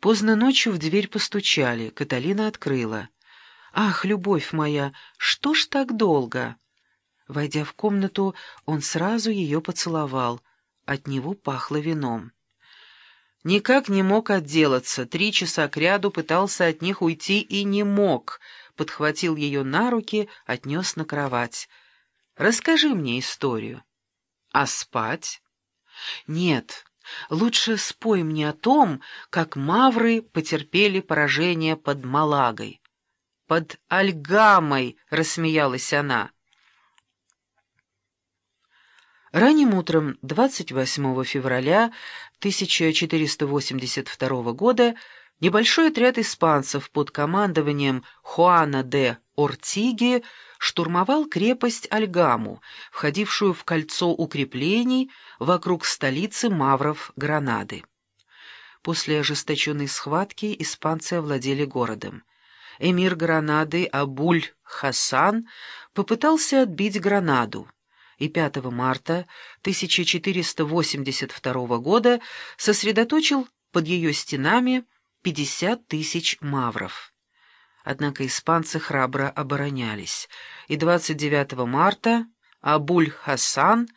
Поздно ночью в дверь постучали. Каталина открыла. «Ах, любовь моя, что ж так долго?» Войдя в комнату, он сразу ее поцеловал. От него пахло вином. Никак не мог отделаться, три часа кряду пытался от них уйти и не мог. Подхватил ее на руки, отнес на кровать. «Расскажи мне историю». «А спать?» «Нет, лучше спой мне о том, как мавры потерпели поражение под Малагой». «Под Альгамой!» — рассмеялась она. Ранним утром 28 февраля 1482 года небольшой отряд испанцев под командованием Хуана де Ортиги штурмовал крепость Альгаму, входившую в кольцо укреплений вокруг столицы Мавров Гранады. После ожесточенной схватки испанцы овладели городом. Эмир Гранады Абуль-Хасан попытался отбить Гранаду и 5 марта 1482 года сосредоточил под ее стенами 50 тысяч мавров. Однако испанцы храбро оборонялись, и 29 марта Абуль-Хасан,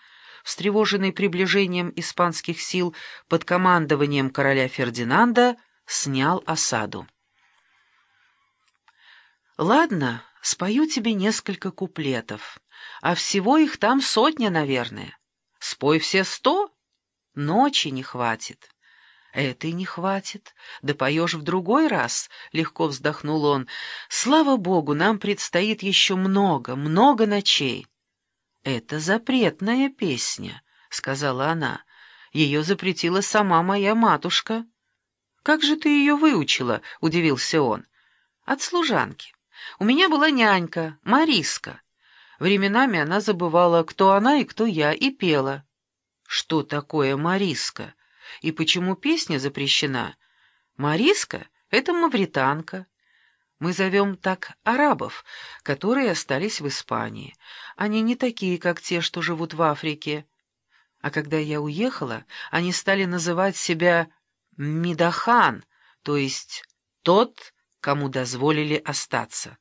встревоженный приближением испанских сил под командованием короля Фердинанда, снял осаду. «Ладно, спою тебе несколько куплетов» а всего их там сотня, наверное. Спой все сто, ночи не хватит. Это и не хватит. Да поешь в другой раз, — легко вздохнул он. Слава богу, нам предстоит еще много, много ночей. Это запретная песня, — сказала она. Ее запретила сама моя матушка. Как же ты ее выучила? — удивился он. От служанки. У меня была нянька, Мариска. Временами она забывала, кто она и кто я, и пела. Что такое Мариска? И почему песня запрещена? Мариска — это мавританка. Мы зовем так арабов, которые остались в Испании. Они не такие, как те, что живут в Африке. А когда я уехала, они стали называть себя Мидахан, то есть тот, кому дозволили остаться.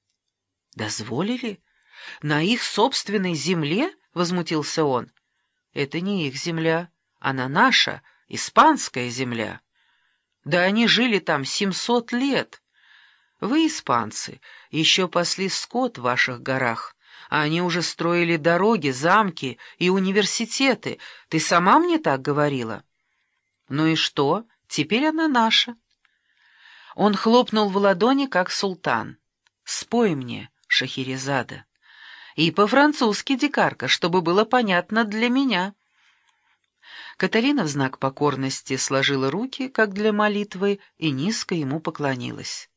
Дозволили? «На их собственной земле?» — возмутился он. «Это не их земля, она наша, испанская земля. Да они жили там семьсот лет. Вы, испанцы, еще пасли скот в ваших горах, а они уже строили дороги, замки и университеты. Ты сама мне так говорила?» «Ну и что? Теперь она наша». Он хлопнул в ладони, как султан. «Спой мне, Шахерезада». И по-французски дикарка, чтобы было понятно для меня. Каталина в знак покорности сложила руки, как для молитвы, и низко ему поклонилась.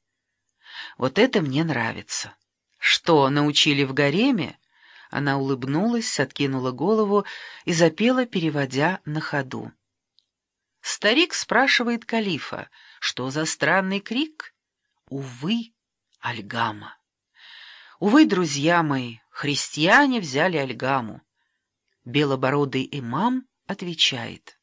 «Вот это мне нравится. Что, научили в гареме?» Она улыбнулась, откинула голову и запела, переводя на ходу. Старик спрашивает калифа, что за странный крик? Увы, Альгама. Увы, друзья мои, христиане взяли Альгаму. Белобородый имам отвечает,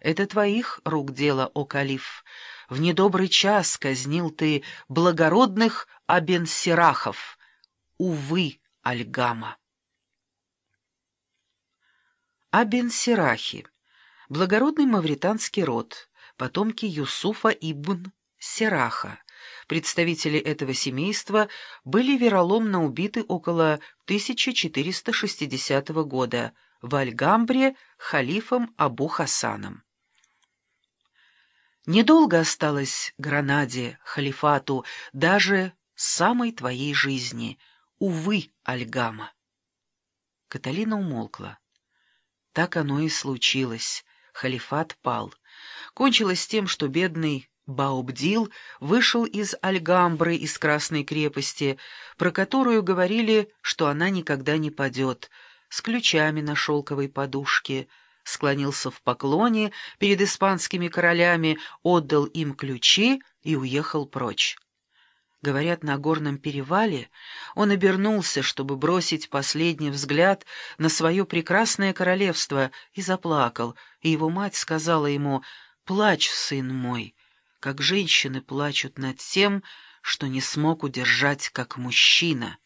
«Это твоих рук дело, о калиф. В недобрый час казнил ты благородных абенсирахов. Увы, Альгама». Абенсирахи — благородный мавританский род, потомки Юсуфа ибн Сираха, Представители этого семейства были вероломно убиты около 1460 года в Альгамбре халифом Абу Хасаном. Недолго осталось Гранаде, халифату, даже самой твоей жизни. Увы, Альгама. Каталина умолкла. Так оно и случилось. Халифат пал. Кончилось тем, что бедный Баубдил вышел из Альгамбры, из Красной крепости, про которую говорили, что она никогда не падет, с ключами на шелковой подушке, склонился в поклоне перед испанскими королями, отдал им ключи и уехал прочь. Говорят, на горном перевале он обернулся, чтобы бросить последний взгляд на свое прекрасное королевство, и заплакал, и его мать сказала ему «Плачь, сын мой». как женщины плачут над тем, что не смог удержать как мужчина.